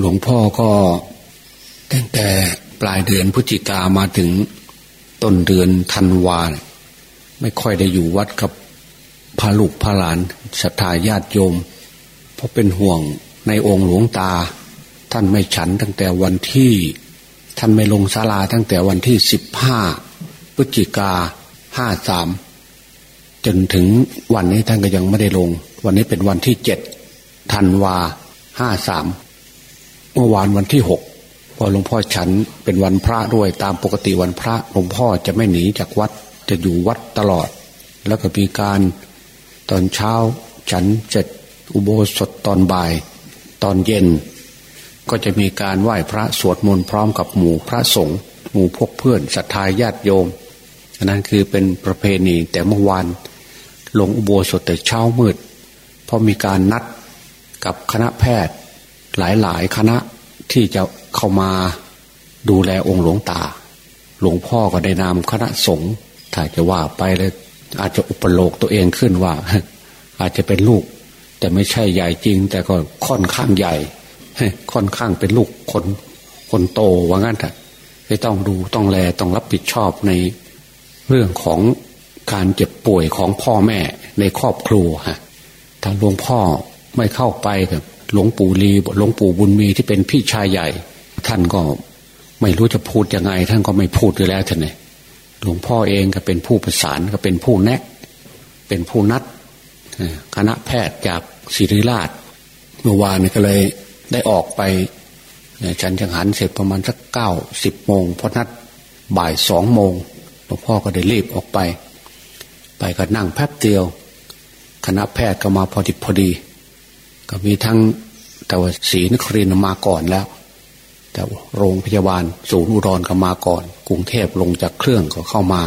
หลวงพ่อก็ตั้งแต่ปลายเดือนพฤศจิกามาถึงต้นเดือนธันวาไม่ค่อยได้อยู่วัดกับพาลูกพาหลานศรัทธาญาติโยม เพราะเป็นห่วงในองค์หลวงตา ท่านไม่ฉันตั้งแต่วันที่ ท่านไม่ลงศาลาตั้งแต่วันที่สิบห้าพฤศจิกาห้าสามจนถึงวันนี้ท่านก็ยังไม่ได้ลง วันนี้เป็นวันที่เจ็ดธันวาห้าสาม เมื่อวานวันที่หกพอหลวงพ่อฉันเป็นวันพระด้วยตามปกติวันพระหลวงพ่อจะไม่หนีจากวัดจะอยู่วัดตลอด แล้วก็มีการตอนเช้าฉันเสร็จอุโบสถตอนบ่าย ตอนเย็น ก็จะมีการไหว้พระสวดมนต์พร้อมกับหมู่พระสงฆ์หมู่พวกเพื่อนศรัทธาญาติโยมอันนั้นคือเป็นประเพณีแต่เมื่อวานลงอุโบสถแต่เช้ามืด เพราะมีการนัดกับคณะแพทย์ หลายๆ คณะที่จะเข้ามาดูแลองค์หลวงตา หลวงพ่อก็ได้นำคณะสงฆ์ถ้าจะว่าไปเลยอาจจะอุปโลกตัวเองขึ้นว่า อาจจะเป็นลูก แต่ไม่ใช่ใหญ่จริง แต่ก็ค่อนข้างใหญ่ค่อนข้างเป็นลูกคนคนโตว่างั้นแต่ไม่ต้องดูต้องแลต้องรับผิดชอบในเรื่องของการเจ็บป่วยของพ่อแม่ในครอบครัวฮะถ้าหลวงพ่อไม่เข้าไปกับ หลวงปู่ลีหลวงปู่บุญมีที่เป็นพี่ชายใหญ่ ท่านก็ไม่รู้จะพูดยังไง ท่านก็ไม่พูดอยู่แล้วท่านเนี่ยหลวงพ่อเองก็เป็นผู้ประสานก็เป็นผู้แนะ เป็นผู้นัดคณะแพทย์จากศิริราช เมื่อวานก็เลยได้ออกไปฉันจังหันเสร็จประมาณสักเก้าสิบโมงพอนัดบ่ายสองโมงหลวงพ่อก็ได้รีบออกไป ไปก็นั่งแป๊บเดียว คณะแพทย์ก็มาพอดิบพอดี ก็มีทั้งแต่ว่าศรีนครินมาก่อนแล้ว แต่โรงพยาบาลศูนย์อุดรก็มาก่อน กรุงเทพลงจากเครื่องก็เข้ามา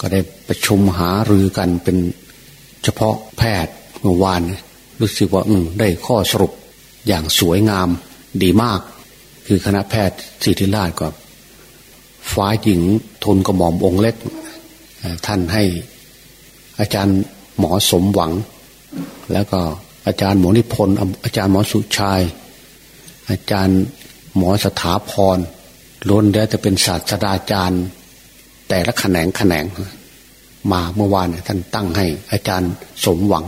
ก็ได้ประชุมหารือกันเป็นเฉพาะแพทย์เมื่อวานรู้สึกว่าอืได้ข้อสรุปอย่างสวยงามดีมาก คือคณะแพทย์ศิริราชก็ฟ้าหญิงทุนกระหม่อมองเล็ก ท่านให้อาจารย์หมอสมหวัง แล้วก็ อาจารย์หมอนิพนธ์อาจารย์หมอสุชาย อาจารย์หมอสถาพรล้วนแล้วจะเป็นศาสตราจารย์ แต่ละแขนงแขนง มาเมื่อวานท่านตั้งให้อาจารย์สมหวัง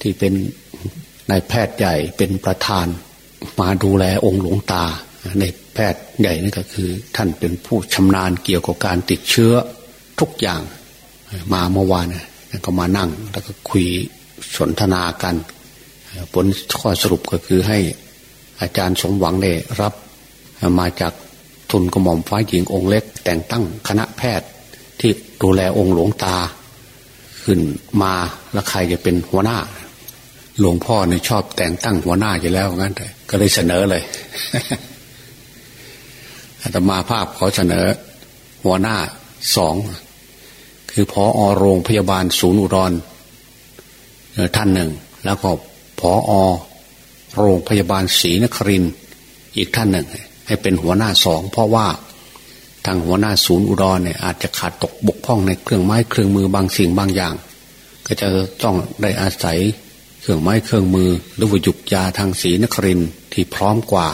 ที่เป็นนายแพทย์ใหญ่เป็นประธาน มาดูแลองค์หลวงตาในแพทย์ใหญ่นี่ก็คือ ท่านเป็นผู้ชำนาญเกี่ยวกับการติดเชื้อทุกอย่าง มาเมื่อวานก็มานั่งแล้วก็คุย สนทนากัน ผลข้อสรุปก็คือให้อาจารย์สมหวังได้รับมาจากทุนกระหม่อมฟ้าหญิงองค์เล็ก แต่งตั้งคณะแพทย์ที่ดูแลองค์หลวงตา ขึ้นมาแล้วใครจะเป็นหัวหน้า หลวงพ่อเนี่ยชอบแต่งตั้งหัวหน้าอยู่แล้วงั้นเลยก็เลยเสนอเลยอาตมาภาพขอเสนอ หัวหน้าสองคือพออโรงพยาบาลศูนย์อุดร ท่านหนึ่ง แล้วก็พออโรงพยาบาลศรีนครินอีกท่านหนึ่ง ให้เป็นหัวหน้าสองเพราะว่าทางหัวหน้าศูนย์อุดรเนี่ยอาจจะขาดตกบกพร่องในเครื่องไม้เครื่องมือบางสิ่งบางอย่าง ก็จะต้องได้อาศัยเครื่องไม้เครื่องมือหรือวิจุกยาทางศรีนครินที่พร้อมกว่า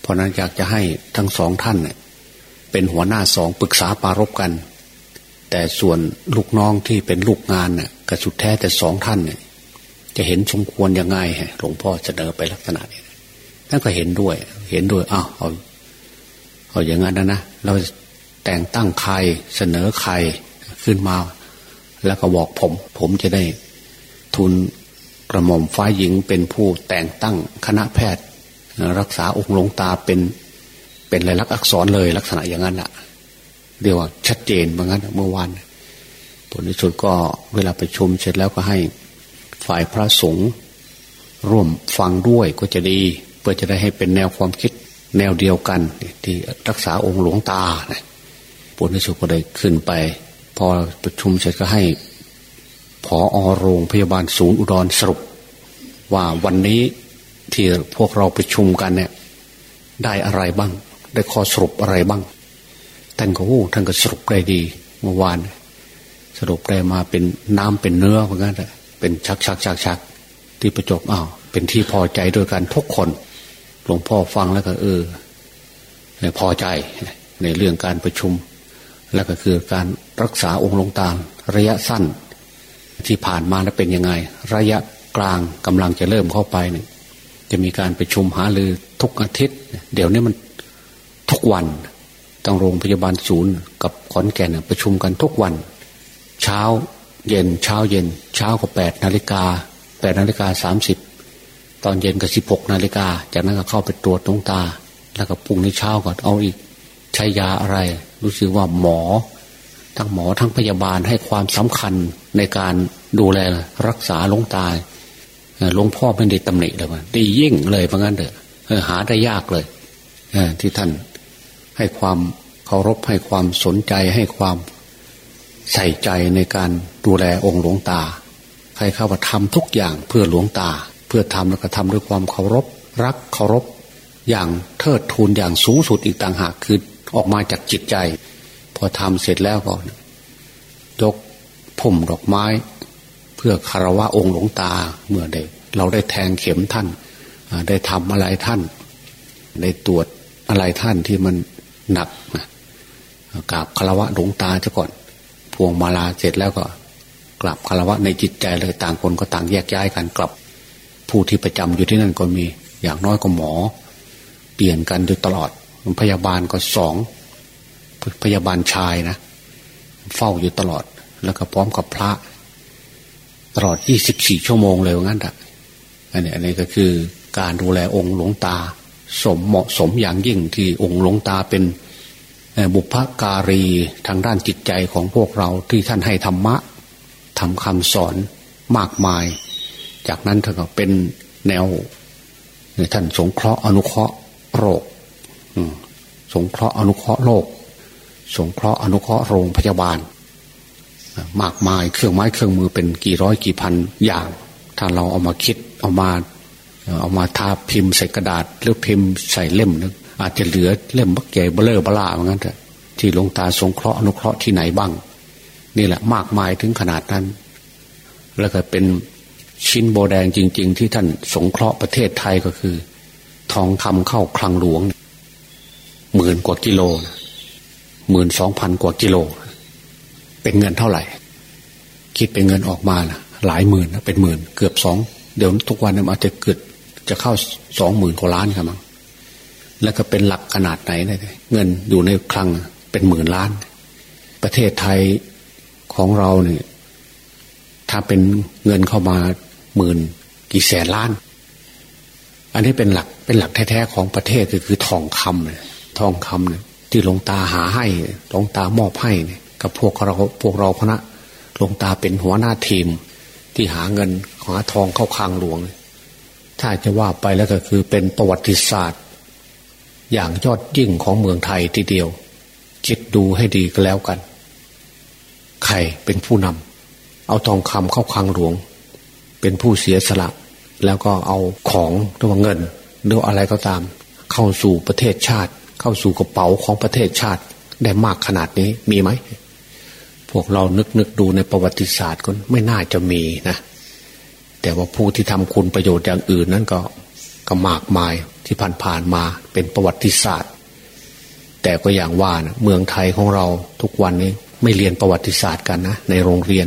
เพราะนั้นอยากจะให้ทั้งสองท่านเนี่ยเป็นหัวหน้าสองปรึกษาปารบกัน แต่ส่วนลูกน้องที่เป็นลูกงานเนี่ยก็สุดแท้แต่สองท่านเนี่ยจะเห็นสมควรยังไงหลวงพ่อเสนอไปลักษณะนี้ท่านก็เห็นด้วย เห็นด้วยอ้าวเอาเอาอย่างนั้นนะนะเราแต่งตั้งใครเสนอใครขึ้นมา แล้วก็บอกผม ผมจะได้ทุนกระหม่อมฟ้าหญิงเป็นผู้แต่งตั้งคณะแพทย์ รักษาองค์หลวงตาเป็นเป็นลายลักษณ์อักษรเลยลักษณะอย่างนั้นอะ เรียกว่าชัดเจนเหมือนกันเมื่อวานผลที่สุดก็เวลาไปชมเสร็จแล้วก็ให้ฝ่ายพระสงฆ์ร่วมฟังด้วยก็จะดีเพื่อจะได้ให้เป็นแนวความคิดแนวเดียวกัน ที่รักษาองค์หลวงตานะผลที่สุดก็ได้ขึ้นไป พอประชุมเสร็จก็ให้ผออโรงพยาบาลศูนย์อุดรสรุป ว่าวันนี้ที่พวกเราประชุมกันเนี่ย ได้อะไรบ้าง ได้ข้อสรุปอะไรบ้าง ท่านก็โอ้ท่านก็สรุปได้ดีเมื่อวาน สรุปได้มาเป็นน้ำเป็นเนื้อเหมือนกันเป็นชักชักชักชักที่ประจบอ้าวเป็นที่พอใจโดยการทุกคนหลวงพ่อฟังแล้วก็เออพอใจในเรื่องการประชุม แล้วก็คือการรักษาองค์หลวงตาระยะสั้น ที่ผ่านมาแล้วเป็นยังไง ระยะกลางกำลังจะเริ่มเข้าไปเนี่ยจะมีการประชุมหารือทุกอาทิตย์ เดี๋ยวนี้มันทุกวัน ต้องโรงพยาบาลศูนย์กับขอนแก่นประชุมกันทุกวัน เช้าเย็นเช้าเย็น เช้าก็แปดนาฬิกาแปดนาฬิกาสามสิบตอนเย็นก็สิบหกนาฬิกาจากนั้นก็เข้าไปตรวจดวงตา แล้วก็ปุ่งในเช้าก่อนเอาอีกใช้ยาอะไร รู้สึกว่าหมอ ทั้งหมอทั้งพยาบาลให้ความสำคัญในการดูแลรักษาลงตาหลวงพ่อเป็นเด็กตำหนิเลยว่าดียิ่งเลยเพราะงั้นเถอะหาได้ยากเลยที่ท่าน ให้ความเคารพให้ความสนใจให้ความใส่ใจในการดูแลองค์หลวงตา ใครเข้ามาทำทุกอย่างเพื่อหลวงตา เพื่อทำแล้วก็ทำด้วยความเคารพ รักเคารพ อย่างเทิดทูนอย่างสูงสุดอีกต่างหากคือออกมาจากจิตใจ พอทำเสร็จแล้วก็ยกผมดอกไม้ เพื่อคารวะองค์หลวงตาเมื่อได้เราได้แทงเข็มท่าน ได้ทำอะไรท่าน ได้ตรวจอะไรท่านที่มัน หนักกราบคารวะหลวงตาซะก่อน พวงมาลาเสร็จแล้วก็กราบคารวะในจิตใจเลยต่างคนก็ต่างแยกย้ายกันกลับ ผู้ที่ประจำอยู่ที่นั่นก็มี อย่างน้อยก็หมอ เปลี่ยนกันอยู่ตลอดพยาบาลก็สองพยาบาลชายนะ เฝ้าอยู่ตลอด แล้วก็พร้อมกับพระ ตลอดยี่สิบสี่ชั่วโมงเลยงั้นอะอันนี้อันนี้ก็คือการดูแลองค์หลวงตา สมเหมาะสมอย่างยิ่งที่องค์หลวงตาเป็นบุพการีทางด้านจิตใจของพวกเราที่ท่านให้ธรรมะทำคำสอนมากมาย จากนั้นท่านก็เป็นแนวท่านสงเคราะห์อนุเคราะห์โรคสงเคราะห์อนุเคราะห์โรคสงเคราะห์อนุเคราะห์โรงพยาบาล มากมายเครื่องไม้เครื่องมือเป็นกี่ร้อยกี่พันอย่าง ถ้าเราเอามาคิดเอามา เอามาทาพิมพ์ใส่กระดาษ หรือพิมพ์ใส่เล่มนึงอาจจะเหลือเล่มบักใหญ่เบลอเบลาเหมือนกันเถอะที่ลงตาสงเคราะห์อนุเคราะห์ที่ไหนบ้าง นี่แหละมากมายถึงขนาดนั้น แล้วก็เป็นชิ้นโบแดงจริง ๆ ที่ท่านสงเคราะห์ประเทศไทยก็คือ ทองคำเข้าคลังหลวงหมื่นกว่ากิโลหมื่นสองพันกว่ากิโล เป็นเงินเท่าไหร่ คิดเป็นเงินออกมานะหลายหมื่นนะเป็นหมื่น เกือบสองเดี๋ยวทุกวันนี้อาจจะเกิด จะเข้าสองหมื่นกว่าล้านครับมั้งแล้วก็เป็นหลักขนาดไหนเลยเงินอยู่ในคลังเป็นหมื่นล้าน ประเทศไทยของเราเนี่ย ถ้าเป็นเงินเข้ามาหมื่นกี่แสนล้าน อันนี้เป็นหลักเป็นหลักแท้ๆของประเทศก็คือทองคำเนี่ยทองคำเนี่ยที่หลวงตาหาให้หลวงตามอบให้เนี่ยกับพวกเราพวกเราคณะหลวงตาเป็นหัวหน้าทีม ที่หาเงินหาทองเข้าคลังหลวง ถ้าจะว่าไปแล้วก็คือเป็นประวัติศาสตร์ อย่างยอดยิ่งของเมืองไทยทีเดียว คิดดูให้ดีก็แล้วกัน ใครเป็นผู้นำเอาทองคำเข้าคลังหลวง เป็นผู้เสียสละ แล้วก็เอาของหรือว่าเงินหรืออะไรก็ตาม เข้าสู่ประเทศชาติ เข้าสู่กระเป๋าของประเทศชาติได้มากขนาดนี้มีไหม พวกเรานึกนึกดูในประวัติศาสตร์ก็ไม่น่าจะมีนะ แต่ว่าผู้ที่ทำคุณประโยชน์อย่างอื่นนั้นก็ก็มากมายที่ผ่านผ่านมาเป็นประวัติศาสตร์ แต่ก็อย่างว่านะเมืองไทยของเราทุกวันนี้ไม่เรียนประวัติศาสตร์กันนะในโรงเรียน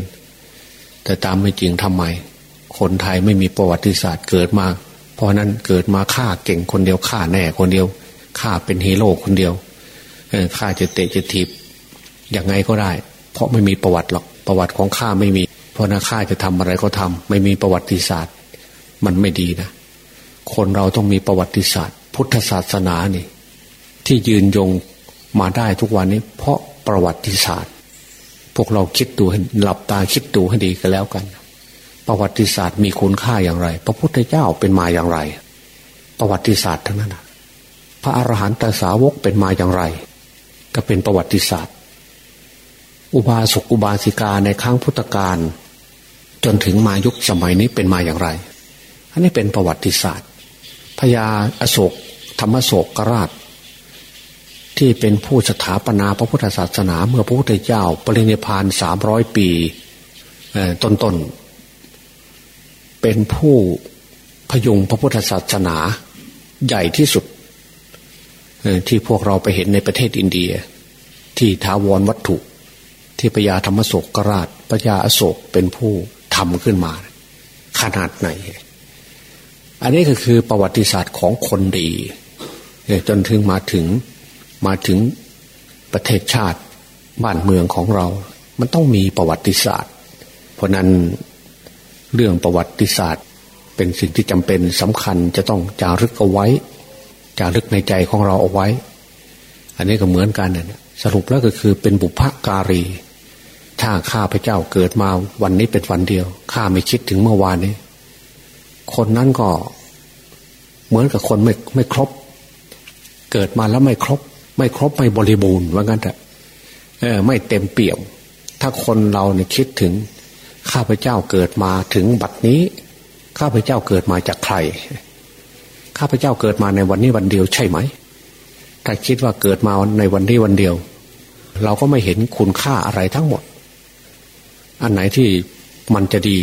แต่ตามไม่จริงทำไม คนไทยไม่มีประวัติศาสตร์เกิดมา เพราะนั้นเกิดมาฆ่าเก่งคนเดียวฆ่าแน่คนเดียวฆ่าเป็นฮีโร่คนเดียวฆ่าจะเตะจะถีบอย่างไงก็ได้ เพราะไม่มีประวัติหรอกประวัติของข้าไม่มี เพราะนะข้าจะทำอะไรก็ทำไม่มีประวัติศาสตร์ มันไม่ดีนะ คนเราต้องมีประวัติศาสตร์ พุทธศาสนานี่ ที่ยืนยงมาได้ทุกวันนี้ เพราะประวัติศาสตร์ พวกเราคิดดูหลับตาคิดดูให้ดีกันแล้วกัน ประวัติศาสตร์มีคุณค่าอย่างไร พระพุทธเจ้าเป็นมาอย่างไร ประวัติศาสตร์ทั้งนั้นพระอรหันตสาวกเป็นมาอย่างไร ก็เป็นประวัติศาสตร์ อุบาสกอุบาสิกาในครั้งพุทธกาล จนถึงมายุคสมัยนี้เป็นมาอย่างไร อันนี้เป็นประวัติศาสตร์พญาอโศกธรรมโศกกราช ที่เป็นผู้สถาปนาพระพุทธศาสนาเมื่อพระพุทธเจ้า ปรินิพานสามร้อยปีต้นๆเป็นผู้พยุงพระพุทธศาสนาใหญ่ที่สุด ที่พวกเราไปเห็นในประเทศอินเดีย ที่ทาวรวัตถุ ที่พญาธรรมโศกราชพญาอโศกเป็นผู้ ทำขึ้นมา ขนาดไหน อันนี้ก็คือประวัติศาสตร์ของคนดีจนถึงมาถึงมาถึงประเทศชาติบ้านเมืองของเรา มันต้องมีประวัติศาสตร์ เพราะนั้นเรื่องประวัติศาสตร์ เป็นสิ่งที่จำเป็นสำคัญจะต้องจารึกเอาไว้ จารึกในใจของเราเอาไว้ อันนี้ก็เหมือนกันนี่ยสรุปแล้วก็คือเป็นบุพการี ถ้าข้าพเจ้าเกิดมาวันนี้เป็นวันเดียวข้าไม่คิดถึงเมื่อวานนี้ คนนั้นก็ เหมือนกับคนไม่ไม่ครบ เกิดมาแล้วไม่ครบ ไม่ครบไม่บริบูรณ์ว่างั้นแต่เออ ไม่เต็มเปี่ยม ถ้าคนเราเนี่ยคิดถึง ข้าพเจ้าเกิดมาถึงบัดนี้ ข้าพเจ้าเกิดมาจากใคร ข้าพเจ้าเกิดมาในวันนี้วันเดียวใช่ไหม ถ้าคิดว่าเกิดมาในวันนี้วันเดียว เราก็ไม่เห็นคุณค่าอะไรทั้งหมด อันไหนที่มันจะดี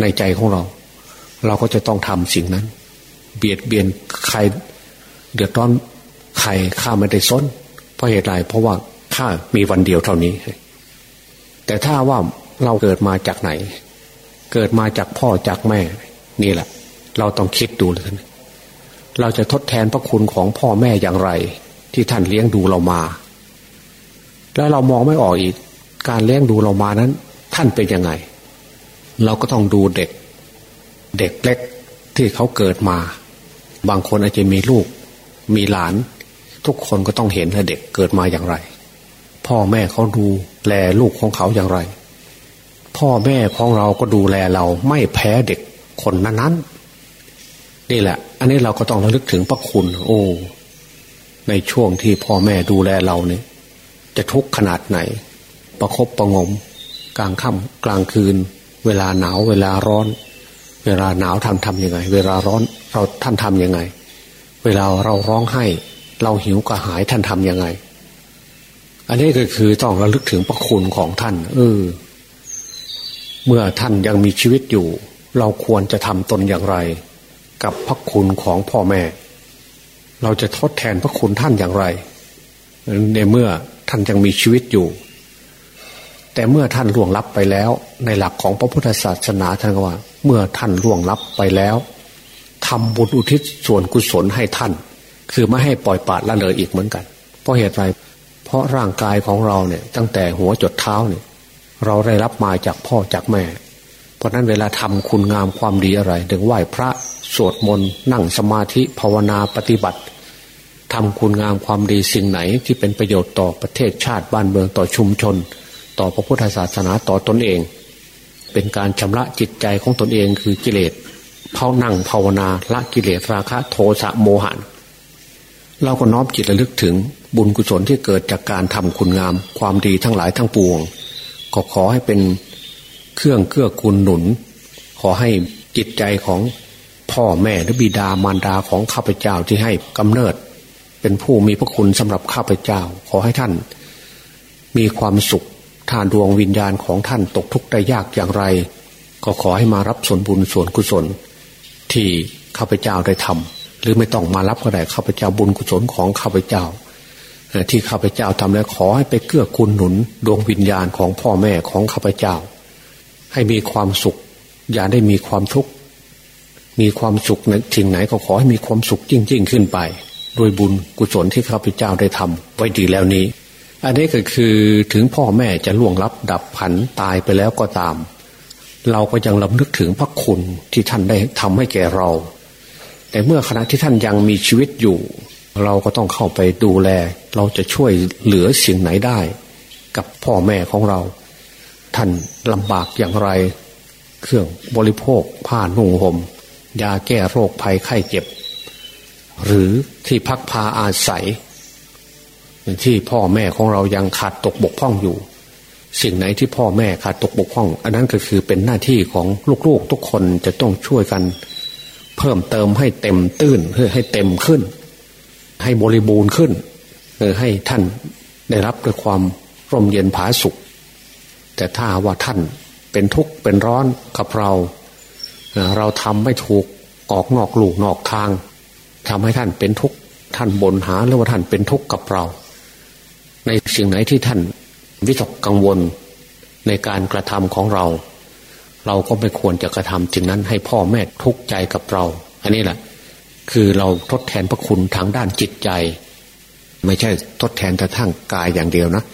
ในใจของเรา เราก็จะต้องทำสิ่งนั้น เบียดเบียนใคร เดือดร้อนใครข้าไม่ได้ซนเพราะเหตุไรเพราะว่าข้ามีวันเดียวเท่านี้ แต่ถ้าว่าเราเกิดมาจากไหน เกิดมาจากพ่อจากแม่ นี่แหละ เราต้องคิดดูเลยท่านเราจะทดแทนพระคุณของพ่อแม่อย่างไร ที่ท่านเลี้ยงดูเรามา แล้วเรามองไม่ออกอีก การเลี้ยงดูเรามานั้น ท่านเป็นยังไง เราก็ต้องดูเด็ก เด็กเล็กที่เขาเกิดมา บางคนอาจจะมีลูก มีหลาน ทุกคนก็ต้องเห็นว่าเด็กเกิดมาอย่างไร พ่อแม่เขาดูแลลูกของเขาอย่างไร พ่อแม่ของเราก็ดูแลเราไม่แพ้เด็กคนนั้นๆนี่แหละ อันนี้เราก็ต้องระลึกถึงพระคุณ โอ้ในช่วงที่พ่อแม่ดูแลเราเนี่ย จะทุกข์ขนาดไหน ประครบประงม ลางค่ำกลางคืน เวลาหนาวเวลาร้อน เวลาหนาวทำทำยังไง เวลาร้อนเราท่านทำยังไง เวลาเราร้องไห้ เราหิวกระหายท่านทำยังไง อันนี้ก็คือต้องระลึกถึงพระคุณของท่าน เออ เมื่อท่านยังมีชีวิตอยู่ เราควรจะทำตนอย่างไร กับพระคุณของพ่อแม่ เราจะทดแทนพระคุณท่านอย่างไร ในเมื่อท่านยังมีชีวิตอยู่ แต่เมื่อท่านล่วงลับไปแล้ว ในหลักของพระพุทธศาสนาท่านว่า เมื่อท่านล่วงลับไปแล้วทำบุญอุทิศส่วนกุศลให้ท่าน คือไม่ให้ปล่อยปละละเลยอีกเหมือนกัน เพราะเหตุไร เพราะร่างกายของเราเนี่ยตั้งแต่หัวจดเท้าเนี่ยเราได้รับมาจากพ่อจากแม่ เพราะนั้นเวลาทำคุณงามความดีอะไร ถึงไหว้พระสวดมนต์นั่งสมาธิภาวนาปฏิบัติทำคุณงามความดีสิ่งไหนที่เป็นประโยชน์ต่อประเทศชาติบ้านเมืองต่อชุมชน ต่อพระพุทธศาสนาต่อตนเอง เป็นการชำระจิตใจของตนเองคือกิเลสเผานั่งภาวนาละกิเลสราคะโทสะโมหันเราก็น้อมจิตระลึกถึงบุญกุศลที่เกิดจากการทำคุณงาม ความดีทั้งหลายทั้งปวง ก็ขอให้เป็นเครื่องเกื้อกูลหนุน ขอให้จิตใจของพ่อแม่หรือบิดามารดาของข้าพเจ้าที่ให้กำเนิด เป็นผู้มีพระคุณสำหรับข้าพเจ้า ขอให้ท่าน มีความสุข ท่านดวงวิญญาณของท่านตกทุกข์ได้ยากอย่างไร ก็ขอให้มารับส่วนบุญส่วนกุศล ที่ข้าพเจ้าได้ทำหรือไม่ต้องมารับก็ได้ข้าพเจ้าบุญกุศลของข้าพเจ้า ที่ข้าพเจ้าทำแล้วขอให้ไปเกื้อกูลหนุน ดวงวิญญาณของพ่อแม่ของข้าพเจ้า ให้มีความสุข อย่าได้มีความทุกข์มีความสุขในสิ่งไหนก็ขอให้มีความสุขจริงๆขึ้นไป โดยบุญกุศลที่ข้าพเจ้าได้ทำไว้ดีแล้วนี้ อันนี้ก็คือถึงพ่อแม่จะล่วงลับดับผันตายไปแล้วก็ตาม เราก็ยังลำลึกถึงพระคุณที่ท่านได้ทำให้แก่เรา แต่เมื่อขณะที่ท่านยังมีชีวิตอยู่ เราก็ต้องเข้าไปดูแล เราจะช่วยเหลือสิ่งไหนได้ กับพ่อแม่ของเรา ท่านลำบากอย่างไร เครื่องบริโภคผ้านุ่งหม่มยาแก้โรคภัยไข้เจ็บ หรือที่พักพาอาศัย ที่พ่อแม่ของเรายังขาดตกบกพร่องอยู่ สิ่งไหนที่พ่อแม่ขาดตกบกพร่อง อันนั้นก็คือเป็นหน้าที่ของลูกๆทุกคนจะต้องช่วยกัน เพิ่มเติมให้เต็มตื้นเพื่อให้เต็มขึ้น ให้บริบูรณ์ขึ้นให้ท่านได้รับด้วยความร่มเย็นผาสุข แต่ถ้าว่าท่านเป็นทุกข์เป็นร้อนกับเรา เราทำไม่ถูกออกนอกลูกนอกทางทำให้ท่านเป็นทุกข์ท่านบ่นหาหรือว่าท่านเป็นทุกข์กับเรา ในสิ่งไหนที่ท่านวิตกกังวลในการกระทำของเรา เราก็ไม่ควรจะกระทำจึงนั้นให้พ่อแม่ทุกข์ใจกับเรา อันนี้แหละ คือเราทดแทนพระคุณทางด้านจิตใจ ไม่ใช่ทดแทนแต่ทางกายอย่างเดียวนะ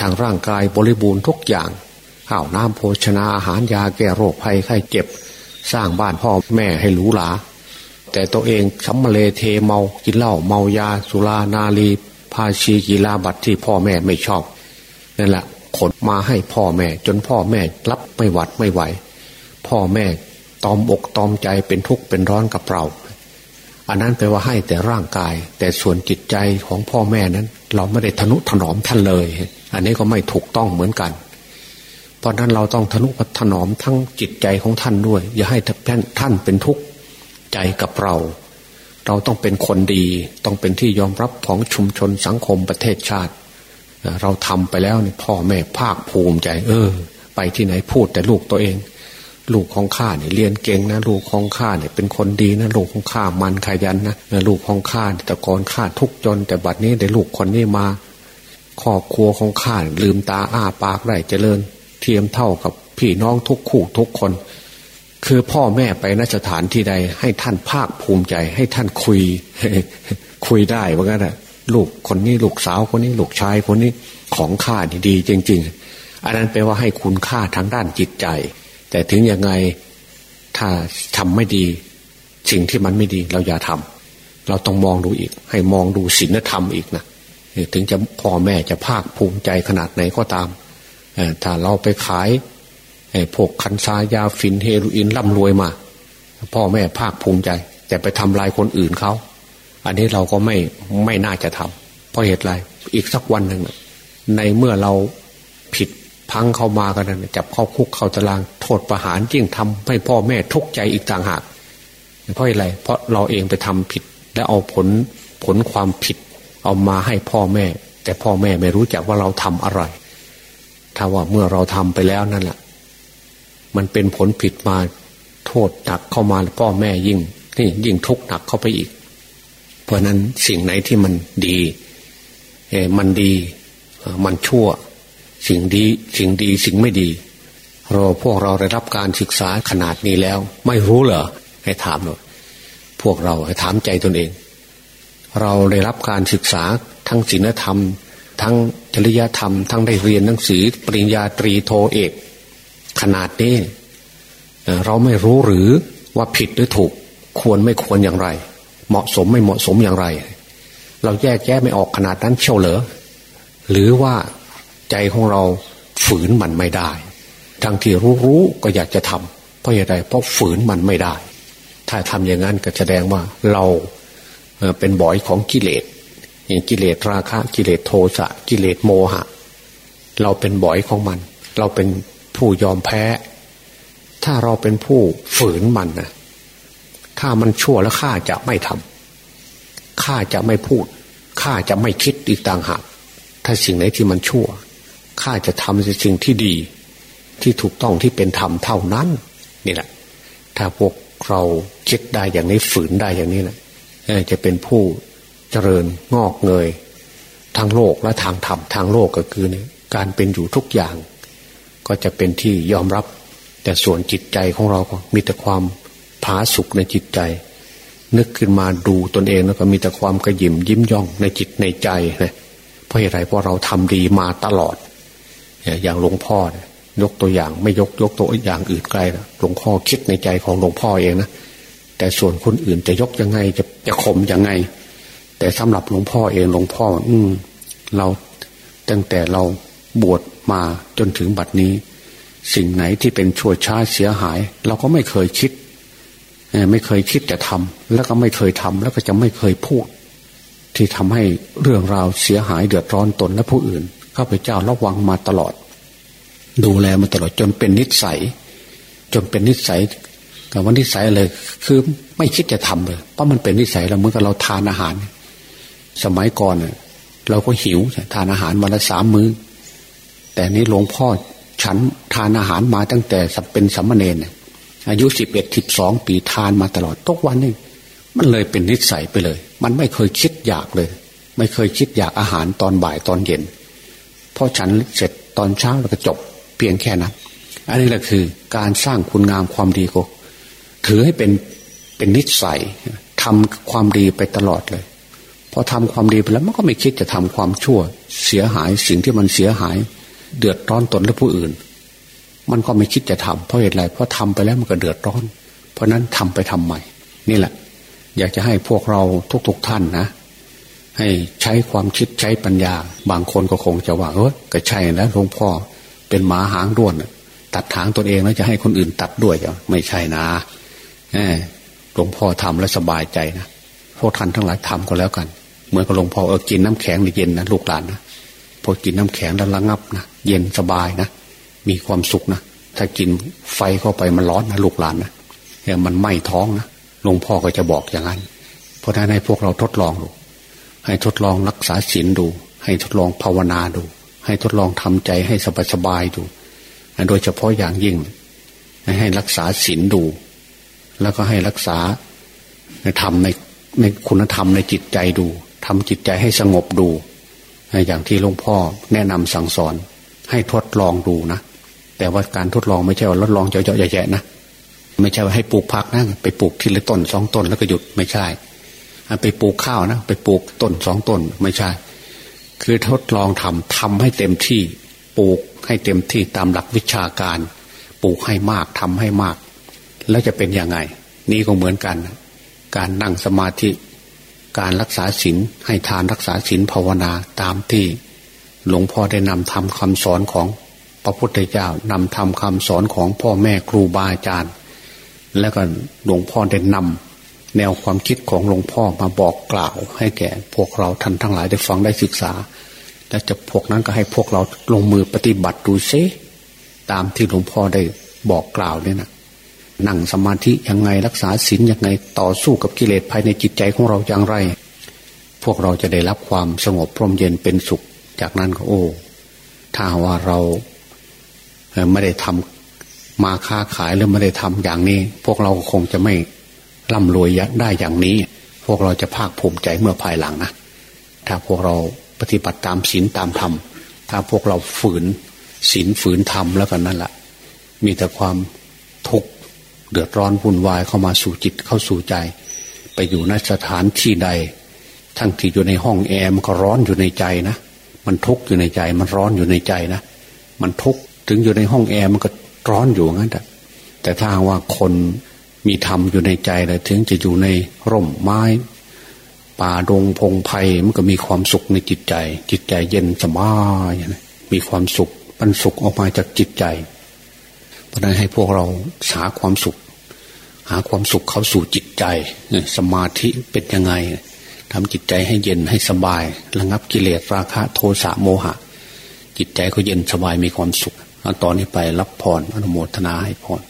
ทางร่างกายบริบูรณ์ทุกอย่างข้าวน้ำโภชนาอาหารยาแก้โรคภัยไข้เจ็บ สร้างบ้านพ่อแม่ให้หรูหราแต่ตัวเองช้ำมะเลเทเมากินเหล้าเมายาสุรานาลี พาชีกีฬาบัตรที่พ่อแม่ไม่ชอบนั่นแหละขนมาให้พ่อแม่ จนพ่อแม่รับไม่หวัดไม่ไหว พ่อแม่ตอมอกตอมใจเป็นทุกข์เป็นร้อนกับเราอันนั้นแปลว่าให้แต่ร่างกาย แต่ส่วนจิตใจของพ่อแม่นั้น เราไม่ได้ทนุถนอมท่านเลย อันนี้ก็ไม่ถูกต้องเหมือนกัน เพราะนั้นเราต้องทนุถนอมทั้งจิตใจของท่านด้วย อย่าให้ท่านเป็นทุกข์ใจกับเรา เราต้องเป็นคนดี ต้องเป็นที่ยอมรับของชุมชนสังคมประเทศชาติ เราทำไปแล้วเนี่ยพ่อแม่ภาคภูมิใจ เออ ไปที่ไหนพูดแต่ลูกตัวเอง ลูกของข้าเนี่ยเรียนเก่งนะลูกของข้าเนี่ยเป็นคนดีนะลูกของข้ามันขยันนะลูกของข้าแต่ก่อนข้าทุกจน แต่บัดนี้ได้ลูกคนนี้มาครอบครัวของข้าลืมตาอ้าปากได้เจริญ เทียมเท่ากับพี่น้องทุกคู่ทุกคน คือพ่อแม่ไปนสถานที่ใด ให้ท่านภาคภูมิใจ ให้ท่านคุย คุยได้ว่างั้นะลูกคนนี้ลูกสาวคนนี้ลูกชายคนนี้ของข้าดีจริง ๆ อันนั้นแปลว่าให้คุณค่าทางด้านจิตใจ แต่ถึงยังไงถ้าทำไม่ดี สิ่งที่มันไม่ดีเราอย่าทำเราต้องมองดูอีก ให้มองดูศีลธรรมอีกนะถึงจะพ่อแม่จะภาคภูมิใจขนาดไหนก็ตามถ้าเราไปขาย พวกคันซายาฟินเฮโรอีนร่ำรวยมา พ่อแม่ภาคภูมิใจ แต่ไปทำลายคนอื่นเขา อันนี้เราก็ไม่ไม่น่าจะทำเพราะเหตุไรอีกสักวันหนึ่งในเมื่อเราผิดพังเข้ามากันนจับเข้าคุกเข้าตารางโทษประหารยิ่งทำให้พ่อแม่ทุกข์ใจอีกต่างหากเพราะอะไร เพราะเราเองไปทำผิดและเอาผลผลความผิดเอามาให้พ่อแม่ แต่พ่อแม่ไม่รู้จักว่าเราทำอะไร ถ้าว่าเมื่อเราทำไปแล้วนั่นแหละ มันเป็นผลผิดมาโทษหนักเข้ามาพ่อแม่ยิ่งนี่ยิ่งทุกข์หนักเข้าไปอีก เพราะนั้นสิ่งไหนที่มันดีเอมันดี มันชั่ว สิ่งดีสิ่งดีสิ่งไม่ดี เราพวกเราได้รับการศึกษาขนาดนี้แล้ว ไม่รู้เหรอให้ถามหน่อยพวกเราให้ถามใจตนเอง เราได้รับการศึกษาทั้งศีลธรรม ทั้งจริยธรรม ทั้งได้เรียนหนังสือปริญญาตรีโทเอก ขนาดนี้เราไม่รู้หรือว่าผิดหรือถูก ควรไม่ควรอย่างไร เหมาะสมไม่เหมาะสมอย่างไร เราแยกแยะไม่ออกขนาดนั้นเชียวเหรอหรือว่าใจของเราฝืนมันไม่ได้ ทั้งที่รู้รู้ก็อยากจะทำเพราะอะไรเพราะฝืนมันไม่ได้ ถ้าทำอย่างนั้นก็แสดงว่าเราเป็นบ่อยของกิเลสอย่างกิเลสราคะ กิเลสโทสะกิเลสโมหะ เราเป็นบ่อยของมัน เราเป็น ผู้ยอมแพ้ ถ้าเราเป็นผู้ฝืนมันนะถ้ามันชั่วแล้วข้าจะไม่ทำข้าจะไม่พูดข้าจะไม่คิดอีกต่างหากถ้าสิ่งไหนที่มันชั่วข้าจะทำในสิ่งที่ดี ที่ถูกต้องที่เป็นธรรมเท่านั้นนี่แหละ ถ้าพวกเราคิดได้อย่างนี้ฝืนได้อย่างนี้นะจะเป็นผู้เจริญงอกเงยทางโลกและทางธรรมทางโลกก็คือการเป็นอยู่ทุกอย่าง ก็จะเป็นที่ยอมรับ แต่ส่วนจิตใจของเราก็มีแต่ความผาสุกในจิตใจ นึกขึ้นมาดูตนเองแล้วก็มีแต่ความกระยิมยิ้มย่องในจิตในใจนะเพราะอะไรเพราะเราทำดีมาตลอด อย่างหลวงพ่อยกตัวอย่างไม่ยกยกตัวอย่างอื่นไกลนะหลวงพ่อคิดในใจของหลวงพ่อเองนะแต่ส่วนคนอื่นจะยกยังไงจะจะข่มยังไง แต่สำหรับหลวงพ่อเองหลวงพ่อ อืมเราตั้งแต่เราบวช มาจนถึงบัดนี้ สิ่งไหนที่เป็นชั่วช้าเสียหาย เราก็ไม่เคยคิดไม่เคยคิดจะทำแล้วก็ไม่เคยทำแล้วก็จะไม่เคยพูด ที่ทำให้เรื่องราวเสียหายเดือดร้อนตนและผู้อื่นข้าพเจ้าระวังมาตลอด ดูแลมาตลอดจนเป็นนิสัย จนเป็นนิสัยกับวันนิสัยเลยคือไม่คิดจะทำเลยเพราะมันเป็นนิสัยเราเหมือนกับเราทานอาหาร สมัยก่อนเราก็หิวทานอาหารวันละสามมือ้อ แต่นี้หลวงพ่อฉันทานอาหารมาตั้งแต่เป็นสัมมาเนนอายุสิบเอ็ดสิบสองปีทานมาตลอดทุกวันนี่มันเลยเป็นนิสัยไปเลย มันไม่เคยคิดอยากเลย ไม่เคยคิดอยากอาหารตอนบ่ายตอนเย็นพอฉันเสร็จตอนเช้าแล้วก็จบเพียงแค่นั้น อันนี้แหละคือการสร้างคุณงามความดีก็ ถือให้เป็นเป็นนิสัยทำความดีไปตลอดเลยพอทำความดีไปแล้วมันก็ไม่คิดจะทำความชั่ว เสียหายสิ่งที่มันเสียหาย เดือดร้อนตนและผู้อื่น มันก็ไม่คิดจะทำเพราะเหตุไรเพราะทำไปแล้วมันก็เดือดร้อน เพราะนั้นทำไปทำใหม่ นี่แหละ อยากจะให้พวกเราทุกๆทท่านนะให้ใช้ความคิดใช้ปัญญา บางคนก็คงจะว่าเออก็ใช่แล้วหลวงพ่อเป็นหมาหางด้วนตัดหางตัวเองแล้วจะให้คนอื่นตัดด้วยจะไม่ใช่นะหลวงพ่อทำแล้วสบายใจนะพวกท่านทั้งหลายทำก็แล้วกัน เหมือนกับหลวงพ่อเออกินน้ำแข็งเย็นนะลูกหลานนะ พอกินน้ำแข็งแล้วระงับนะเย็นสบายนะมีความสุขนะถ้ากินไฟเข้าไปมันร้อนนะลูกหลานนะเนี่ยมันไหม้ท้องนะหลวงพ่อก็จะบอกอย่างนั้น เพราะนั้นให้พวกเราทดลองดู ให้ทดลองรักษาศีลดู ให้ทดลองภาวนาดู ให้ทดลองทำใจให้สบายสบายดู โดยเฉพาะอย่างยิ่ง ให้รักษาศีลดู แล้วก็ให้รักษาในธรรมในในคุณธรรมในจิตใจดูทำจิตใจให้สงบดู อย่างที่หลวงพ่อแนะนำสั่งสอน ให้ทดลองดูนะ แต่ว่าการทดลองไม่ใช่ว่าทดลองเจาะๆแย่ๆนะไม่ใช่ว่าให้ปลูกผักนะไปปลูกทีละต้นสองต้นแล้วก็หยุดไม่ใช่ไปปลูกข้าวนะไปปลูกต้นสองต้นไม่ใช่ คือทดลองทำทำให้เต็มที่ปลูกให้เต็มที่ตามหลักวิชาการ ปลูกให้มากทำให้มาก แล้วจะเป็นยังไง นี่ก็เหมือนกัน การนั่งสมาธิ การรักษาศีลให้ทานรักษาศีลภาวนาตามที่หลวงพ่อได้นำทำคำสอนของพระพุทธเจ้านำทำคำสอนของพ่อแม่ครูบาอาจารย์ แล้วก็หลวงพ่อได้นำแนวความคิดของหลวงพ่อมาบอกกล่าว ให้แก่พวกเราท่านทั้งหลายได้ฟังได้ศึกษา และจะพวกนั้นก็ให้พวกเราลงมือปฏิบัติดูซิตามที่หลวงพ่อได้บอกกล่าวเนี่ยนะ นั่งสมาธิยังไงรักษาศีลยังไงต่อสู้กับกิเลสภายในจิตใจของเราอย่างไร พวกเราจะได้รับความสงบพรมเย็นเป็นสุข จากนั้นก็โอ้ถ้าว่าเราไม่ได้ทำมาค้าขายหรือไม่ได้ทำอย่างนี้ พวกเราคงจะไม่ร่ำรวยได้อย่างนี้ พวกเราจะภาคภูมิใจเมื่อภายหลังนะถ้าพวกเราปฏิบัติตามศีลตามธรรมถ้าพวกเราฝืนศีลฝืนธรรมแล้วกันนั่นแหละมีแต่ความทุกข์ เดือดร้อนวุ่นวายเข้ามาสู่จิตเข้าสู่ใจ ไปอยู่ในสถานที่ใด ทั้งที่อยู่ในห้องแอร์มันก็ร้อนอยู่ในใจนะมันทุกข์อยู่ในใจ มันร้อนอยู่ในใจนะมันทุกข์ถึงอยู่ในห้องแอร์มันก็ร้อนอยู่งั้นแต่แต่ถ้าว่าคนมีธรรมอยู่ในใจเลยถึงจะอยู่ในร่มไม้ ป่าดงพงไพ่มันก็มีความสุขในจิตใจ จิตใจเย็นสบายมีความสุขมันสุขออกมาจากจิตใจ เพราะนั้นให้พวกเราหาความสุข หาความสุขเข้าสู่จิตใจ สมาธิเป็นยังไงทำจิตใจให้เย็นให้สบาย ระงับกิเลสราคะโทสะโมหะ จิตใจก็เย็นสบายมีความสุขตอนนี้ไปรับพรอนุโมทนาให้พร